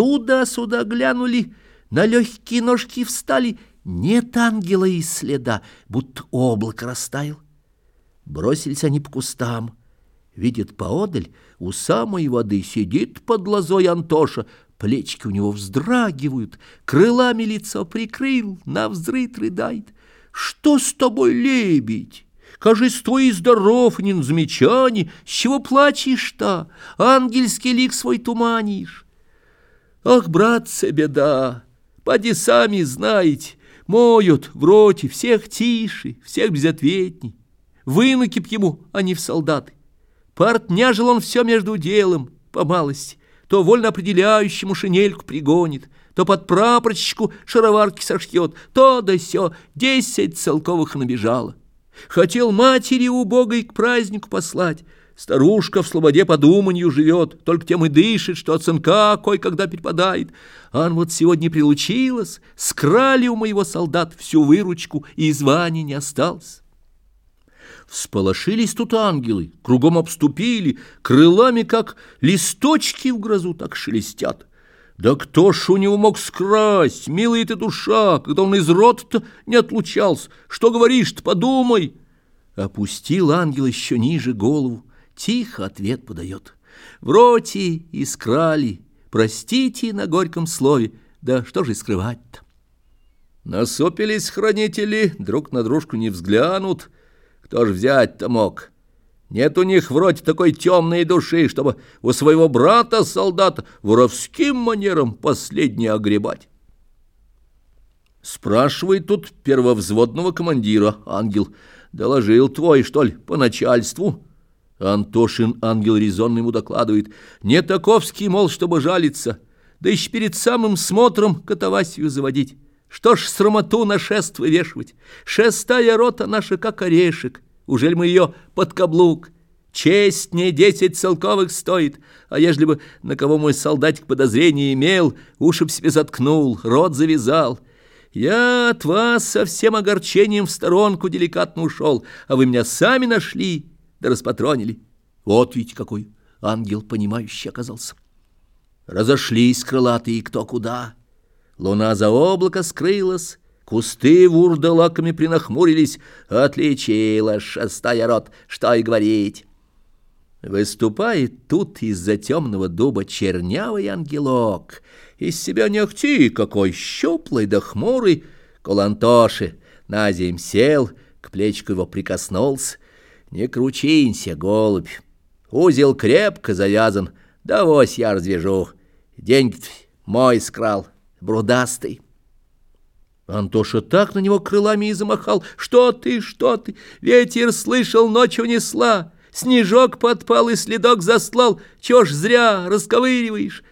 Туда-сюда глянули, на легкие ножки встали. Нет ангела и следа, будто облако растаял. Бросились они по кустам. Видят поодаль, у самой воды сидит под лозой Антоша, плечики у него вздрагивают, крылами лицо прикрыл, на взрыт рыдает. «Что с тобой, лебедь?» Кажись, твой здоров, не на замечании, с чего плачешь-то, ангельский лик свой туманишь. Ах, братцы, беда, поди сами знаете, моют в роте всех тише, всех безответней. Вынуки б ему, а не в солдаты. Партняжил он все между делом, по малости, то вольно определяющему шинельку пригонит, то под прапорщику шароварки сошьет, то да сё, десять целковых набежало. Хотел матери убогой к празднику послать. Старушка в слободе по думанью живет, только тем и дышит, что от сынка кой-когда перепадает. Ан вот сегодня прилучилась, скрали у моего солдат всю выручку, и звания не осталось. Всполошились тут ангелы, кругом обступили, крылами, как листочки в грозу, так шелестят. Да кто ж у него мог скрасть, милая ты душа, когда он из рота-то не отлучался? Что говоришь-то, подумай!» Опустил ангел еще ниже голову, тихо ответ подает. В роте искрали, простите на горьком слове, да что же скрывать-то? Насопились хранители, друг на дружку не взглянут, кто ж взять-то мог? Нет у них вроде такой темной души, чтобы у своего брата-солдата воровским манером последнее огребать. Спрашивает тут первовзводного командира ангел. Доложил твой, что ли, по начальству? Антошин ангел резонно ему докладывает. Не таковский, мол, чтобы жалиться, да еще перед самым смотром катавасию заводить. Что ж срамоту на шест вывешивать? Шестая рота наша как орешек. Ужель мы ее под каблук? Честь не десять целковых стоит, а ежели бы на кого мой солдатик подозрение имел, уши б себе заткнул, рот завязал. Я от вас со всем огорчением в сторонку деликатно ушел, а вы меня сами нашли да распатронили. Вот ведь какой ангел понимающий оказался. Разошлись крылатые кто куда. Луна за облако скрылась, Кусты вурдалаками принахмурились, отличила шестая рот, что и говорить. Выступает тут из-за темного дуба чернявый ангелок. Из себя не ахти, какой щуплый да хмурый. Колантоши на земь сел, к плечку его прикоснулся. Не кручинься, голубь, узел крепко завязан, да вось я развяжу. Деньги мой скрал, брудастый. Антоша так на него крылами и замахал. «Что ты, что ты? Ветер слышал, ночью несла. Снежок подпал и следок заслал. Чё ж зря расковыриваешь?»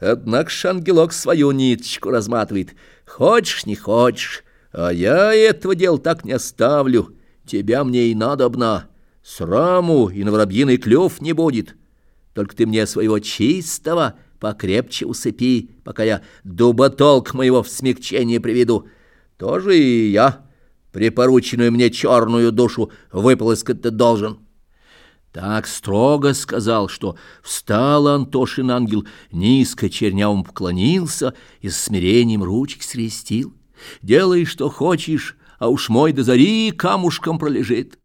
Однако ж ангелок свою ниточку разматывает. «Хочешь, не хочешь, а я этого дела так не оставлю. Тебя мне и надобно. Сраму и на воробьиный клюв не будет. Только ты мне своего чистого покрепче усыпи, пока я дуботолк моего в смягчение приведу» тоже и я припорученную мне черную душу выполоскать-то должен. Так строго сказал, что встал Антошин ангел, низко чернявым поклонился и с смирением ручки скрестил. Делай, что хочешь, а уж мой до зари камушком пролежит.